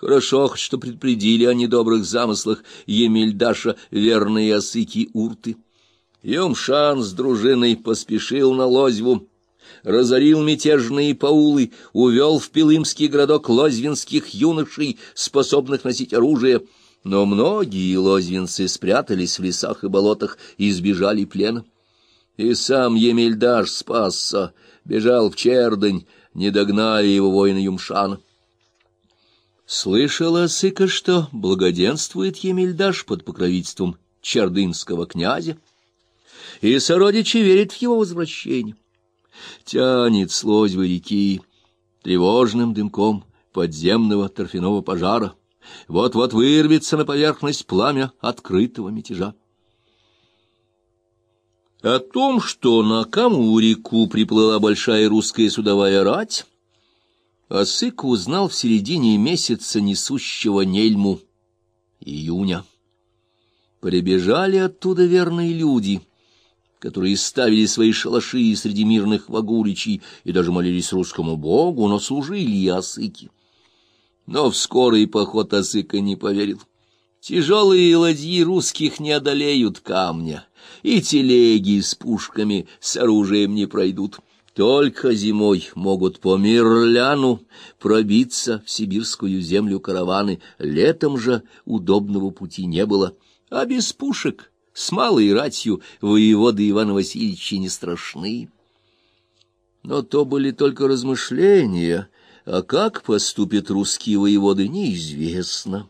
Хорошо, хоть что предупредили о недобрых замыслах Емельдаша верные осыки урты. Юмшан с дружиной поспешил на Лозьву, разорил мятежные паулы, увел в Пилымский городок лозвинских юношей, способных носить оружие, но многие лозвинцы спрятались в лесах и болотах и избежали плена. И сам Емельдаш спасся, бежал в Чердань, не догнали его воины Юмшана. Слышала Сыка, что благоденствует Емельдаш под покровительством чердынского князя, и сородичи верят в его возвращение. Тянет с реки тревожным дымком подземного торфяного пожара. Вот-вот вырвется на поверхность пламя открытого мятежа. О том, что на Каму-реку приплыла большая русская судовая рать, Осык узнал в середине месяца несущего Нельму, июня. Прибежали оттуда верные люди, которые ставили свои шалаши среди мирных вагуличей и даже молились русскому богу, но служили и Осыки. Но в скорый поход Осыка не поверил. Тяжелые ладьи русских не одолеют камня, и телеги с пушками с оружием не пройдут. Только зимой могут по Мирляну пробиться в сибирскую землю караваны, летом же удобного пути не было, а без пушек с малой ратью воеводы Ивана Васильевича не страшны. Но то были только размышления, а как поступят русские воеводы, неизвестно.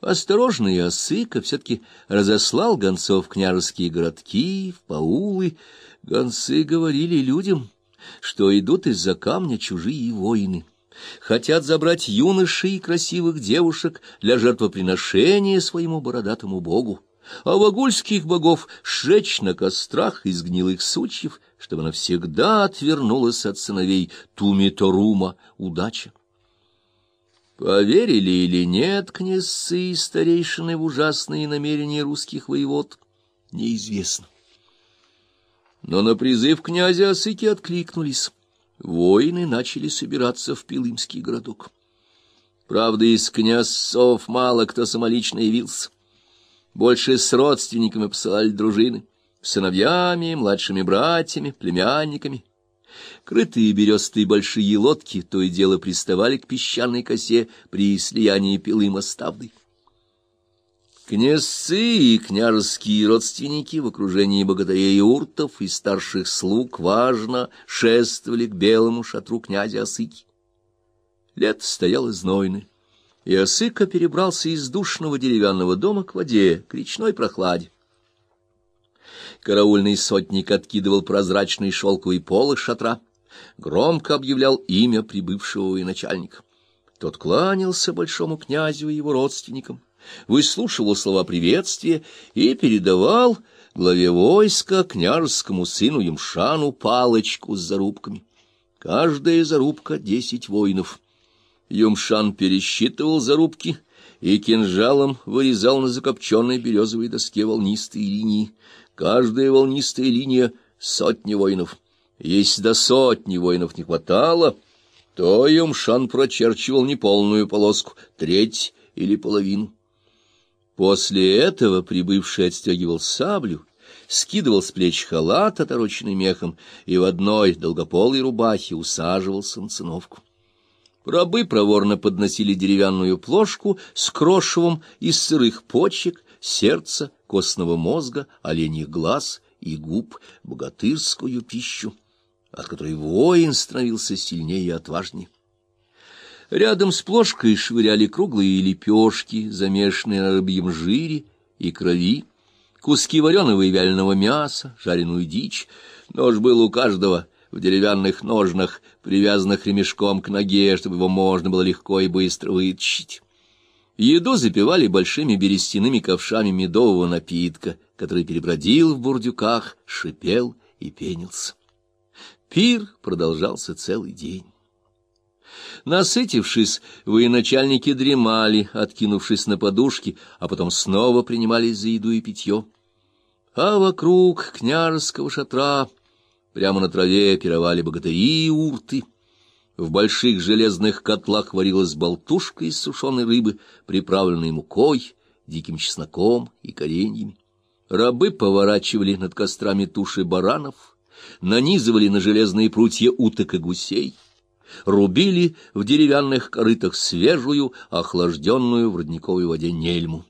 Осторожный Осыка все-таки разослал гонцов в княжеские городки, в паулы. Гонцы говорили людям, что идут из-за камня чужие воины. Хотят забрать юношей и красивых девушек для жертвоприношения своему бородатому богу а вагульских богов сжечь на кострах из гнилых сучьев, чтобы навсегда отвернулась от сыновей Тумиторума удача. Поверили или нет князцы и старейшины в ужасные намерения русских воевод, неизвестно. Но на призыв князя Осыки откликнулись. Воины начали собираться в Пилымский городок. Правда, из князцов мало кто самолично явился больше с родственниками посылали дружины, сыновьями, младшими братьями, племянниками. Крытые берестые большие лодки то и дело приставали к песчаной косе при слиянии пилы моставдой. Князцы и княжеские родственники в окружении богатырей уртов и старших слуг важно шествовали к белому шатру князя Осыки. Лето стояло знойное и Осыка перебрался из душного деревянного дома к воде, к речной прохладе. Караульный сотник откидывал прозрачный шелковый пол из шатра, громко объявлял имя прибывшего и начальника. Тот кланялся большому князю и его родственникам, выслушивал слова приветствия и передавал главе войска княжескому сыну Емшану палочку с зарубками. Каждая зарубка — десять воинов — Юмшан пересчитывал зарубки и кинжалом вырезал на закопченной березовой доске волнистые линии. Каждая волнистая линия — сотни воинов. Если до сотни воинов не хватало, то Юмшан прочерчивал неполную полоску, треть или половину. После этого прибывший отстегивал саблю, скидывал с плеч халат, отороченный мехом, и в одной долгополой рубахе усаживался на циновку. Рабы проворно подносили деревянную плошку с крошевом из сырых почек, сердца, костного мозга, оленьих глаз и губ, богатырскую пищу, от которой воин становился сильнее и отважнее. Рядом с плошкой швыряли круглые лепешки, замешанные на рыбьем жире и крови, куски вареного и вяленого мяса, жареную дичь. Нож был у каждого — в деревянных ножнах, привязанных ремешком к ноге, чтобы его можно было легко и быстро вытащить. Еду запивали большими берестяными ковшами медового напитка, который перебродил в бурдюках, шипел и пенился. Пир продолжался целый день. Насытившись, военачальники дремали, откинувшись на подушки, а потом снова принимались за еду и питье. А вокруг княжеского шатра Прямо на траве пировали богатыри и урты. В больших железных котлах варилась болтушка из сушеной рыбы, приправленной мукой, диким чесноком и кореньями. Рабы поворачивали над кострами туши баранов, нанизывали на железные прутья уток и гусей, рубили в деревянных корытах свежую, охлажденную в родниковой воде нельму.